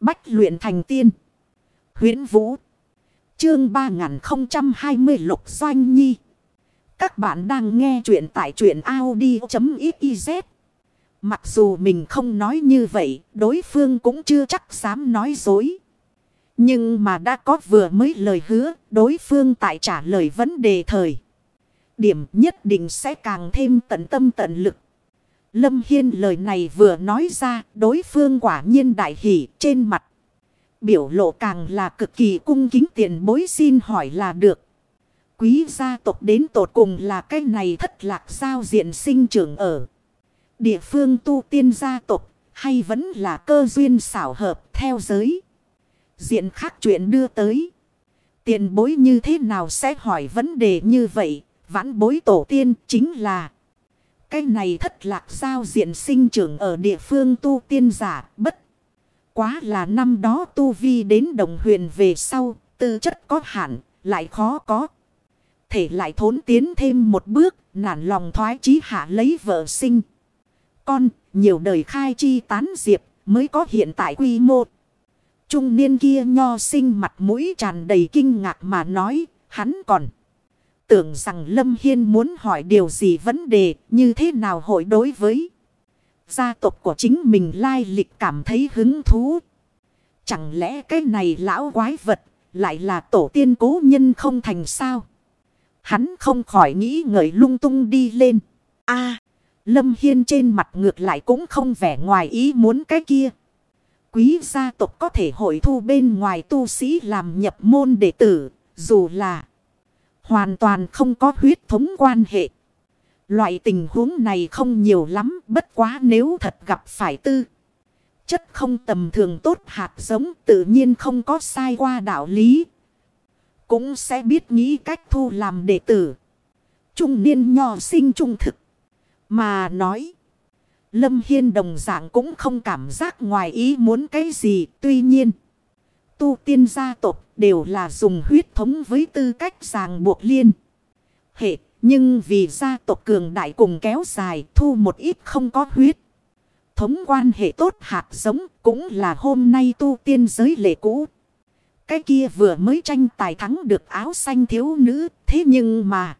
Bách luyện thành tiên. huyễn Vũ. Chương 3020 Lục Doanh Nhi. Các bạn đang nghe truyện tại truyện Audi.xyz. Mặc dù mình không nói như vậy, đối phương cũng chưa chắc dám nói dối. Nhưng mà đã có vừa mới lời hứa, đối phương tại trả lời vấn đề thời. Điểm nhất định sẽ càng thêm tận tâm tận lực. Lâm Hiên lời này vừa nói ra, đối phương quả nhiên đại hỷ trên mặt. Biểu lộ càng là cực kỳ cung kính tiền bối xin hỏi là được. Quý gia tộc đến tột cùng là cái này thất lạc sao diện sinh trưởng ở. Địa phương tu tiên gia tộc hay vẫn là cơ duyên xảo hợp theo giới. Diện khác chuyện đưa tới. Tiền bối như thế nào sẽ hỏi vấn đề như vậy. Vãn bối tổ tiên chính là. Cái này thất lạc sao diện sinh trưởng ở địa phương tu tiên giả bất. Quá là năm đó tu vi đến đồng huyền về sau, tư chất có hạn, lại khó có. Thể lại thốn tiến thêm một bước, nản lòng thoái chí hạ lấy vợ sinh. Con, nhiều đời khai chi tán diệp, mới có hiện tại quy mô. Trung niên kia nho sinh mặt mũi tràn đầy kinh ngạc mà nói, hắn còn. Tưởng rằng Lâm Hiên muốn hỏi điều gì vấn đề như thế nào hội đối với gia tộc của chính mình lai lịch cảm thấy hứng thú. Chẳng lẽ cái này lão quái vật lại là tổ tiên cố nhân không thành sao? Hắn không khỏi nghĩ ngợi lung tung đi lên. a Lâm Hiên trên mặt ngược lại cũng không vẻ ngoài ý muốn cái kia. Quý gia tộc có thể hội thu bên ngoài tu sĩ làm nhập môn đệ tử, dù là hoàn toàn không có huyết thống quan hệ. Loại tình huống này không nhiều lắm, bất quá nếu thật gặp phải tư. Chất không tầm thường tốt hạt giống tự nhiên không có sai qua đạo lý. Cũng sẽ biết nghĩ cách thu làm đệ tử. Trung niên nho sinh trung thực. Mà nói. Lâm Hiên đồng dạng cũng không cảm giác ngoài ý muốn cái gì. Tuy nhiên. Tu tiên gia tộc đều là dùng huyết thống với tư cách ràng buộc liên. Hệ. Nhưng vì gia tộc cường đại cùng kéo dài thu một ít không có huyết. Thống quan hệ tốt hạt giống cũng là hôm nay tu tiên giới lệ cũ. Cái kia vừa mới tranh tài thắng được áo xanh thiếu nữ, thế nhưng mà.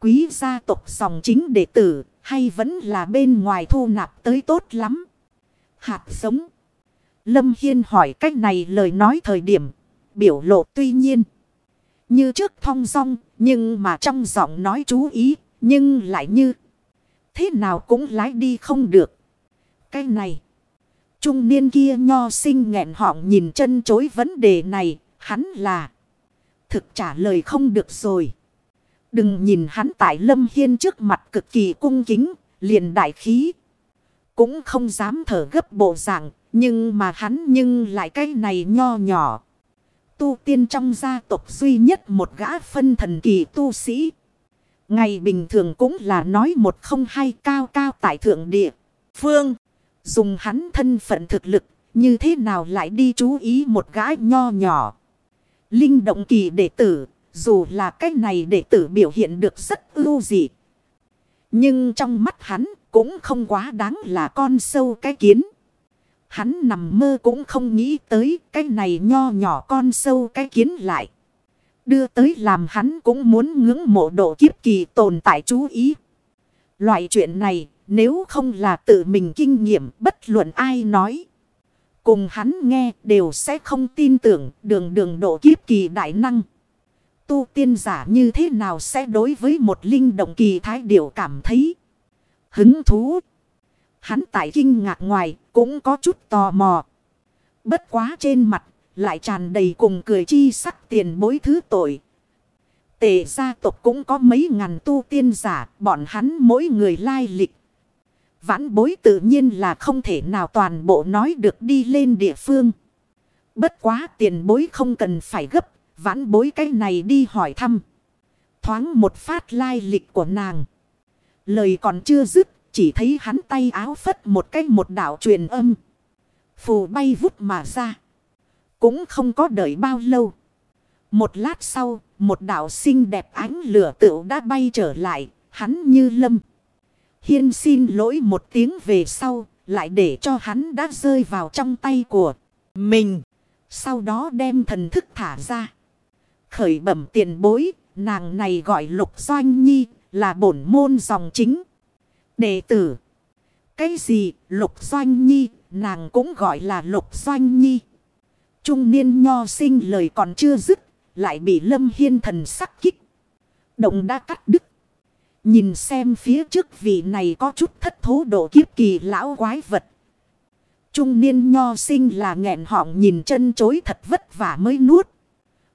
Quý gia tộc dòng chính đệ tử hay vẫn là bên ngoài thu nạp tới tốt lắm. Hạt giống. Lâm Hiên hỏi cách này lời nói thời điểm. Biểu lộ tuy nhiên. Như trước thong song Nhưng mà trong giọng nói chú ý. Nhưng lại như. Thế nào cũng lái đi không được. Cái này. Trung niên kia nho sinh nghẹn họng nhìn chân chối vấn đề này. Hắn là. Thực trả lời không được rồi. Đừng nhìn hắn tại lâm hiên trước mặt cực kỳ cung kính. Liền đại khí. Cũng không dám thở gấp bộ dạng. Nhưng mà hắn nhưng lại cái này nho nhỏ. Tu tiên trong gia tộc duy nhất một gã phân thần kỳ tu sĩ. Ngày bình thường cũng là nói một không hai cao cao tại thượng địa. Phương. Dùng hắn thân phận thực lực. Như thế nào lại đi chú ý một gã nho nhỏ. Linh động kỳ đệ tử. Dù là cái này đệ tử biểu hiện được rất ưu dị. Nhưng trong mắt hắn cũng không quá đáng là con sâu cái kiến. Hắn nằm mơ cũng không nghĩ tới, cái này nho nhỏ con sâu cái kiến lại. Đưa tới làm hắn cũng muốn ngưỡng mộ độ kiếp kỳ tồn tại chú ý. Loại chuyện này, nếu không là tự mình kinh nghiệm, bất luận ai nói. Cùng hắn nghe đều sẽ không tin tưởng đường đường độ kiếp kỳ đại năng. Tu tiên giả như thế nào sẽ đối với một linh động kỳ thái điệu cảm thấy hứng thú. Hắn tại kinh ngạc ngoài cũng có chút tò mò. Bất quá trên mặt lại tràn đầy cùng cười chi sắc tiền bối thứ tội. Tề gia tộc cũng có mấy ngàn tu tiên giả, bọn hắn mỗi người lai lịch. Vãn bối tự nhiên là không thể nào toàn bộ nói được đi lên địa phương. Bất quá tiền bối không cần phải gấp, vãn bối cái này đi hỏi thăm. Thoáng một phát lai lịch của nàng. Lời còn chưa dứt, chỉ thấy hắn tay áo phất một cái một đạo truyền âm. Phù bay vút mà ra. Cũng không có đợi bao lâu. Một lát sau, một đạo xinh đẹp ánh lửa tựu đã bay trở lại, hắn như lâm. Hiên xin lỗi một tiếng về sau, lại để cho hắn đã rơi vào trong tay của Mình. Sau đó đem thần thức thả ra. Khởi bẩm tiền bối. Nàng này gọi lục doanh nhi. Là bổn môn dòng chính. Đệ tử. Cái gì lục doanh nhi. Nàng cũng gọi là lục doanh nhi. Trung niên nho sinh lời còn chưa dứt. Lại bị lâm hiên thần sắc kích. Động đã cắt đứt. Nhìn xem phía trước vị này có chút thất thố độ kiếp kỳ lão quái vật. Trung niên nho sinh là nghẹn họng nhìn chân chối thật vất vả mới nuốt.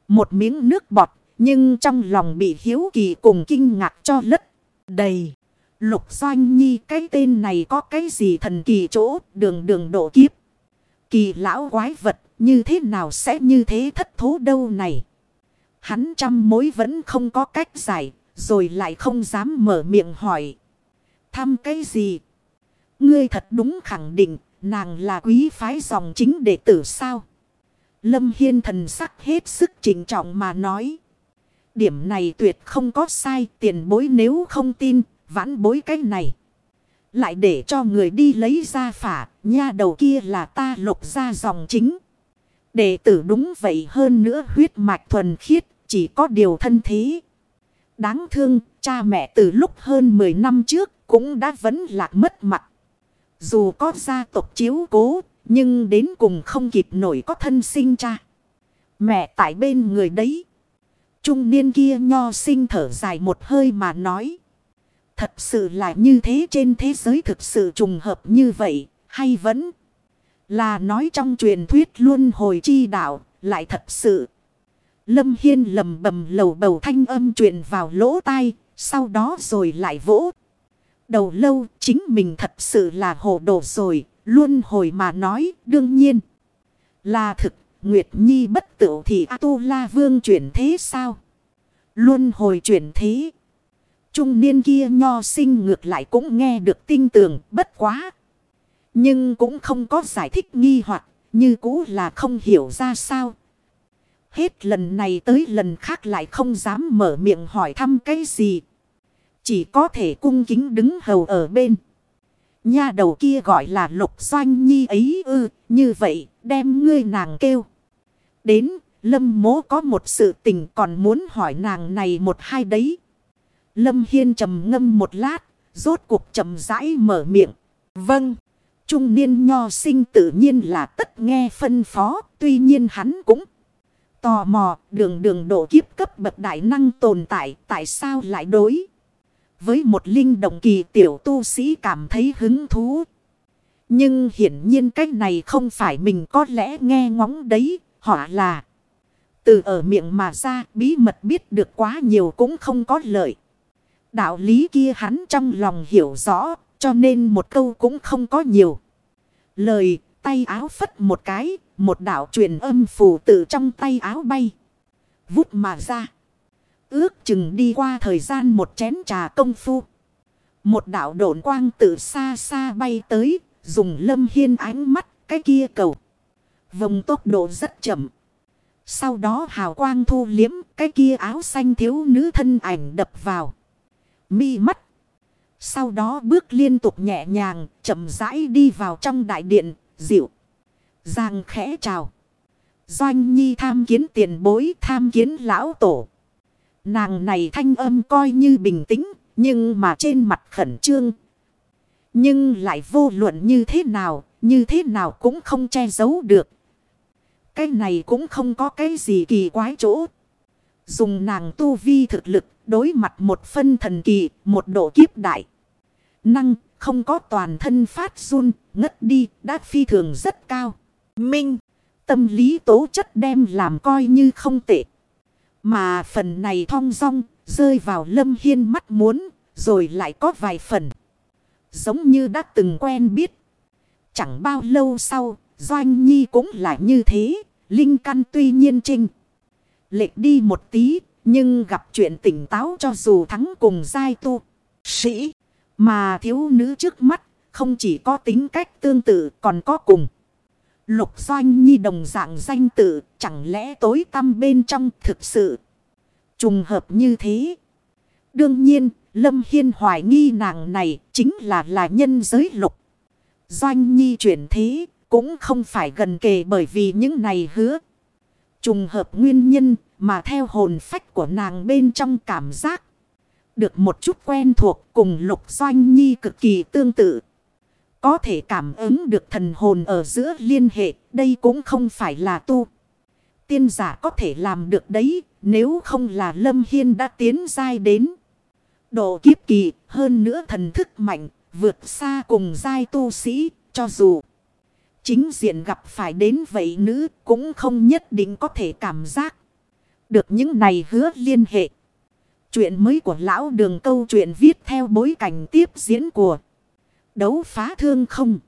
Một miếng nước bọt, nhưng trong lòng bị hiếu kỳ cùng kinh ngạc cho lất đầy. Lục Doanh Nhi, cái tên này có cái gì thần kỳ chỗ đường đường độ kiếp. Kỳ lão quái vật, như thế nào sẽ như thế thất thố đâu này. Hắn trăm mối vẫn không có cách giải, rồi lại không dám mở miệng hỏi. Thăm cái gì? Ngươi thật đúng khẳng định, nàng là quý phái dòng chính đệ tử sao? Lâm Hiên thần sắc hết sức trình trọng mà nói. Điểm này tuyệt không có sai, tiền bối nếu không tin vãn bối cái này. Lại để cho người đi lấy ra phả, nha đầu kia là ta lục ra dòng chính. Đệ tử đúng vậy hơn nữa huyết mạch thuần khiết, chỉ có điều thân thế. Đáng thương, cha mẹ từ lúc hơn 10 năm trước cũng đã vẫn lạc mất mặt. Dù có gia tộc chiếu cố, nhưng đến cùng không kịp nổi có thân sinh cha. Mẹ tại bên người đấy. Trung niên kia nho sinh thở dài một hơi mà nói. Thật sự là như thế trên thế giới thực sự trùng hợp như vậy, hay vẫn là nói trong truyền thuyết luôn hồi chi đạo, lại thật sự. Lâm Hiên lầm bầm lầu bầu thanh âm truyền vào lỗ tai, sau đó rồi lại vỗ. Đầu lâu chính mình thật sự là hồ đồ rồi, luôn hồi mà nói đương nhiên. Là thực, Nguyệt Nhi bất tử thì A-tu-la vương chuyển thế sao? Luôn hồi chuyển thế. Trung niên kia nho sinh ngược lại cũng nghe được tin tưởng, bất quá. Nhưng cũng không có giải thích nghi hoặc như cũ là không hiểu ra sao. Hết lần này tới lần khác lại không dám mở miệng hỏi thăm cái gì. Chỉ có thể cung kính đứng hầu ở bên. Nha đầu kia gọi là lục doanh nhi ấy ư. như vậy đem ngươi nàng kêu. Đến lâm mố có một sự tình còn muốn hỏi nàng này một hai đấy. Lâm Hiên trầm ngâm một lát, rốt cuộc trầm rãi mở miệng. Vâng, trung niên nho sinh tự nhiên là tất nghe phân phó, tuy nhiên hắn cũng tò mò đường đường độ kiếp cấp bậc đại năng tồn tại tại sao lại đối. Với một linh động kỳ tiểu tu sĩ cảm thấy hứng thú. Nhưng hiển nhiên cái này không phải mình có lẽ nghe ngóng đấy, họ là. Từ ở miệng mà ra bí mật biết được quá nhiều cũng không có lợi. Đạo lý kia hắn trong lòng hiểu rõ, cho nên một câu cũng không có nhiều. Lời, tay áo phất một cái, một đạo truyền âm phù tự trong tay áo bay. Vút mà ra. Ước chừng đi qua thời gian một chén trà công phu. Một đạo độn quang từ xa xa bay tới, dùng lâm hiên ánh mắt, cái kia cầu. Vòng tốc độ rất chậm. Sau đó hào quang thu liếm, cái kia áo xanh thiếu nữ thân ảnh đập vào mi mắt. Sau đó bước liên tục nhẹ nhàng, chậm rãi đi vào trong đại điện, dịu. Giang khẽ chào. Doanh nhi tham kiến tiền bối tham kiến lão tổ. Nàng này thanh âm coi như bình tĩnh, nhưng mà trên mặt khẩn trương. Nhưng lại vô luận như thế nào, như thế nào cũng không che giấu được. Cái này cũng không có cái gì kỳ quái chỗ. Dùng nàng tu vi thực lực đối mặt một phân thần kỳ, một độ kiếp đại. Năng không có toàn thân phát run, ngất đi, đã phi thường rất cao. Minh, tâm lý tố chất đem làm coi như không tệ. Mà phần này thong dong, rơi vào lâm hiên mắt muốn, rồi lại có vài phần. Giống như đã từng quen biết. Chẳng bao lâu sau, Doanh Nhi cũng là như thế, Linh Căn tuy nhiên trinh. Lệch đi một tí, nhưng gặp chuyện tỉnh táo cho dù thắng cùng giai tu. Sĩ. Mà thiếu nữ trước mắt. Không chỉ có tính cách tương tự còn có cùng. Lục doanh nhi đồng dạng danh tự. Chẳng lẽ tối tăm bên trong thực sự. Trùng hợp như thế. Đương nhiên. Lâm Hiên hoài nghi nàng này. Chính là là nhân giới lục. Doanh nhi chuyển thế. cũng không phải gần kề bởi vì những này hứa. Trùng hợp nguyên nhân mà theo hồn phách của nàng bên trong cảm giác. Được một chút quen thuộc cùng lục doanh nhi cực kỳ tương tự. Có thể cảm ứng được thần hồn ở giữa liên hệ. Đây cũng không phải là tu. Tiên giả có thể làm được đấy. Nếu không là Lâm Hiên đã tiến dai đến. Độ kiếp kỳ, hơn nữa thần thức mạnh. Vượt xa cùng giai tu sĩ. Cho dù chính diện gặp phải đến vậy nữ cũng không nhất định có thể cảm giác. Được những này hứa liên hệ. Chuyện mới của lão đường câu chuyện viết theo bối cảnh tiếp diễn của đấu phá thương không.